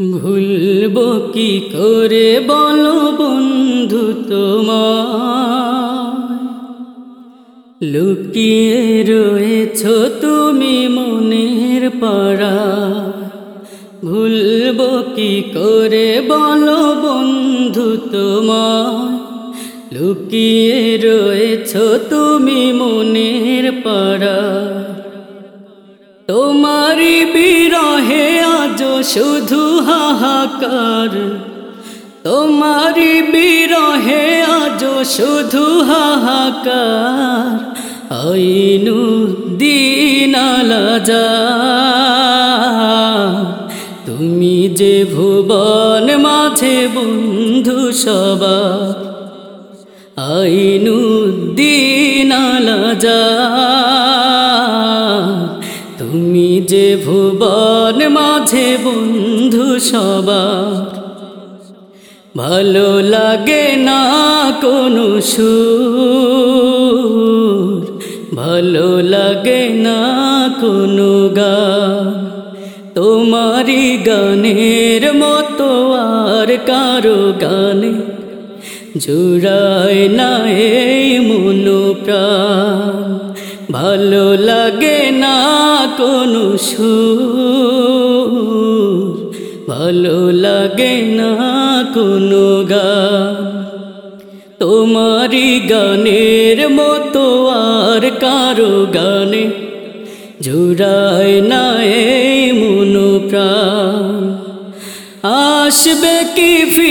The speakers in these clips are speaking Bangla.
ভুলব কি করে বলো বন্ধু তোমার লুকিয়ে রয়েছ তুমি মনের পাড়া। ভুলব কি করে বলো বন্ধু তোমার লুকিয়ে রয়েছ তুমি মনের পাড়া। শুধু হাহাকার। তোমারি বিরহে আজ শুধু হাহাকার। আইনু দিনালা যা তুমি যে ভুবন মাঝে বন্ধু সবার। আইনুদ্দিনালা যা যে ভুবন মাঝে বন্ধু সবার। ভালো লাগে না কোনো সুর। ভালো লাগে না কোনো গান। তোমারি গানের মতো আর কারও গানে জুড়ায় না এই মনো প্রাণ ভালো লাগে কোনো সুর? ভালো লাগে না কোনো গা তোমারি গানের মতো আর কারও গানে জুড়ায় না এই মনো প্রাণ আসবে কি ফিরে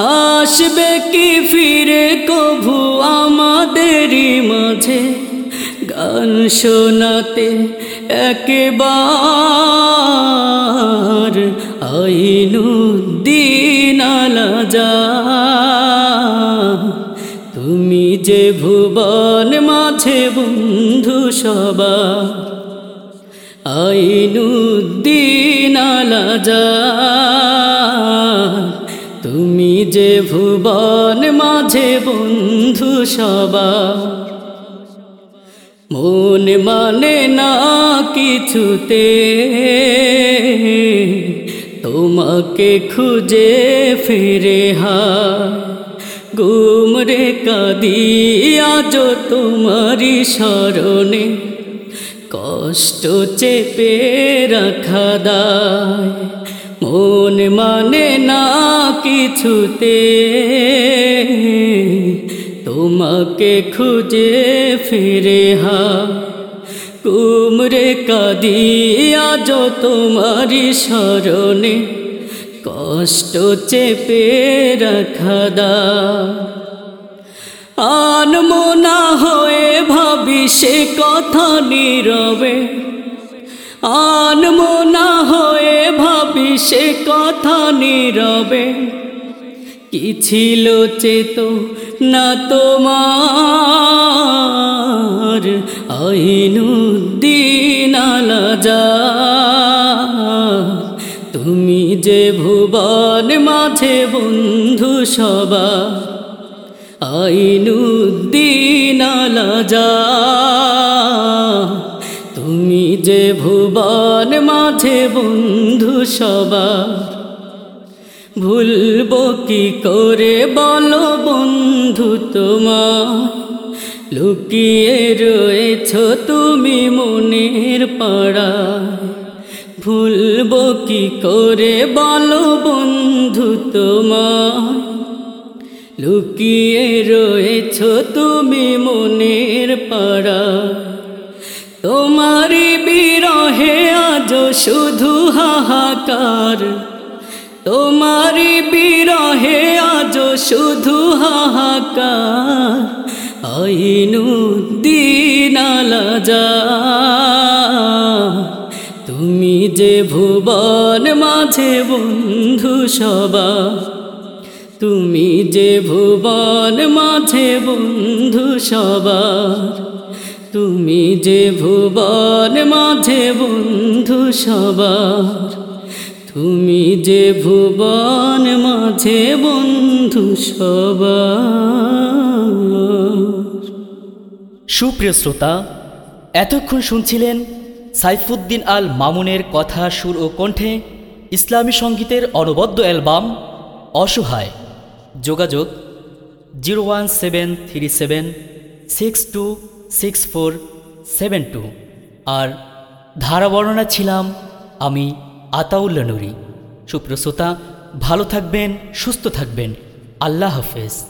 আসবে কি ফিরে কভু আমাদেরই মাঝে? গান শোনাতে একবার আইনু দিনালা যা তুমি যে ভুবন মাঝে বন্ধু সবার আইনুদ্দিনালা যা যে ভুবন মাঝে বন্ধু সবার। মন মানে না কিছুতে। তোমাকে খুঁজে ফিরে হা গুমরে কাদিয়া যো তোমারি স্মরণে। কষ্ট চেপে রাখা দায়। মন মানে না কিছুতে। তোমাকে খুঁজে ফিরে হা। কুমরে কাদিয়া যো তোমারি স্মরণে কষ্ট চেপে রাখা দায় আনমনা হয়ে ভাবি সে কথা নীরবে। আনমনা হয়ে ভাবি সে কথা নীরবে। কি ছিল চেত না তোমার? আইনুদ্দিনালা যা তুমি যে ভুবন মাঝে বন্ধু সবার। আইনুদ্দিনালা যা তুমি যে ভুবন মাঝে বন্ধু সবার, ভুলব কি করে বলো বন্ধু তোমার লুকিয়ে রয়েছ তুমি মনের পাড়ায়, ভুলব কি করে বলো বন্ধু তোমার লুকিয়ে রয়েছ তুমি মনের পাড়া তোমারি শুধু হাহাকার। তোমারি বিরহে আজ শুধু হাহাকার। আইনু দিনালা যা তুমি যে ভুবন মাঝে বন্ধু সবার তুমি যে ভুবন মাঝে বন্ধু সবার। তুমি যে ভুবন মাঝে বন্ধু সবার, তুমি যে ভুবন মাঝে বন্ধু সবার। সুপ্রিয় শ্রোতা, এতক্ষণ শুনছিলেন সাইফুদ্দিন আল মামুনের কথা সুর ও কণ্ঠে ইসলামী সঙ্গীতের অনবদ্য অ্যালবাম, অসহায়। যোগাযোগ zero one seven three seven six two six four seven two আর ধারাবর্ণনা ছিলাম আমি আতাউল্লা নুরি। সুপ্রসোতা, ভালো থাকবেন, সুস্থ থাকবেন। আল্লাহ হাফেজ।